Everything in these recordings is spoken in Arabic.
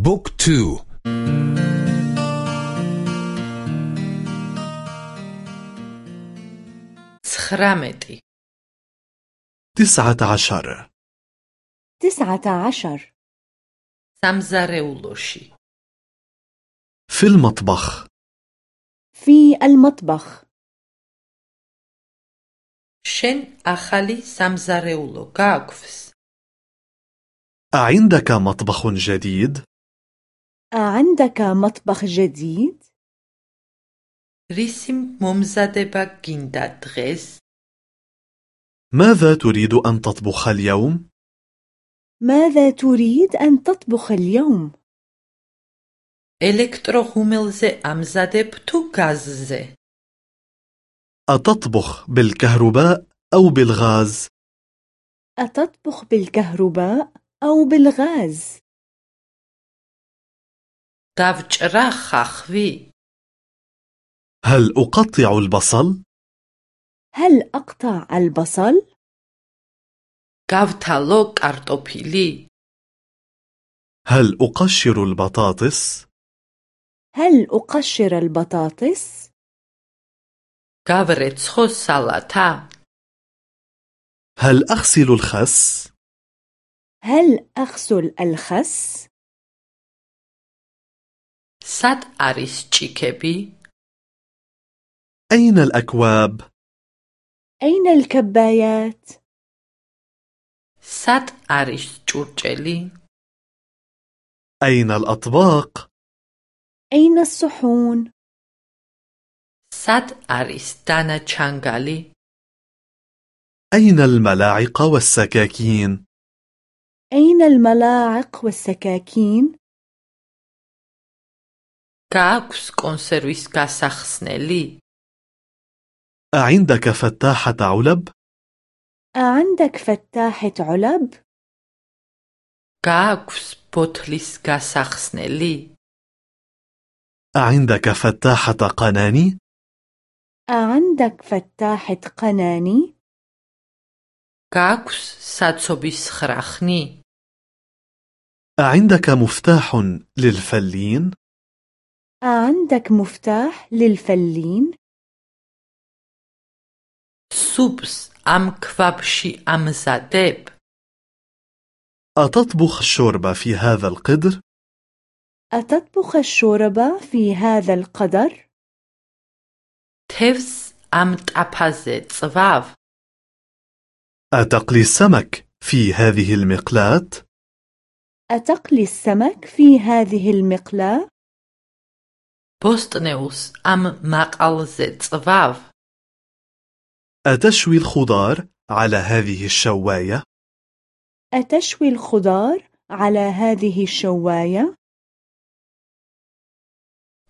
book two. ცხრამეტი. تسعة عشر. تسعة عشر. სამზარეულოში في المطبخ. في المطبخ. შენ ახალი სამზარეულო გაქვს عندك مطبخ جديد؟ أعندك مطبخ جديد؟ რისი მომზადება გინდა დღეს ماذا تريد أن تطبخ اليوم؟ ماذا تريد أن تطبخ اليوم؟ ელექტროღუმელზე ამზადებ თუ გაზზე أتطبخ بالكهرباء أو بالغاز؟ أتطبخ بالكهرباء أو بالغاز؟ დავჭრა ხახვი هل أقطع البصل؟ هل أقطع البصل؟ გავთალო კარტოფილი هل أقشر البطاطس؟ هل أقشر البطاطس؟ გავრეცხო სალათა هل أغسل الخس؟ هل أغسل الخس؟ სად არის ჭიქები أين الأكواب؟ أين الكبايات؟ სად არის ჭურჭელი أين الأطباق؟ أين الصحون؟ სად არის დანაჩანგალი أين الملاعق والسكاكين؟ أين الملاعق والسكاكين؟ გააქვს კონსერვის გასახსნელი أعندك فتاحة علب؟ أعندك فتاحة علب؟ გააქვს ბოთლის გასახსნელი أعندك فتاحة قناني؟ أعندك فتاحة قناني؟ გააქვს საცობის ხრახნი أعندك مفتاح للفلين؟ عندك مفتاح للفلين؟ სუპს ამ ქვაბში ამ ზადებ? أتطبخ الشوربة في هذا القدر؟ أتطبخ الشوربة في هذا القدر؟ تفس أم تأبازي تصفاف؟ أتقلي السمك في هذه المقلاة؟ أتقلي السمك في هذه المقلاة؟ ბოსტნეულს ამ მაყალზე წვავ أتشوي الخضار على هذه الشواية؟ أتشوي الخضار على هذه الشواية؟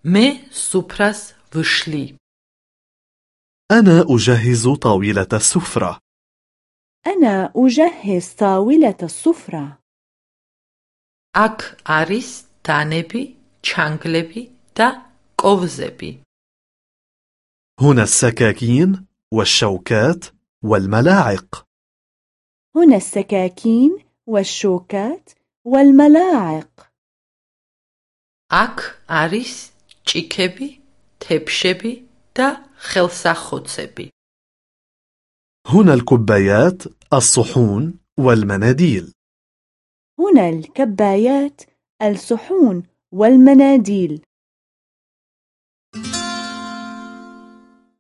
მე სუფრას ვშლი أنا أجهز طاولة السفرة أنا أجهز طاولة السفرة აქ არის დანები, ჩანგლები და კოვზები. هنا السكاكين والشوكات والملاعق هنا السكاكين والشوكات والملاعق აქ არის ჭიქები, თეფშები და ხელსახოცები. هنا الكبايات الصحون والمناديل هنا الكبايات الصحون والمناديل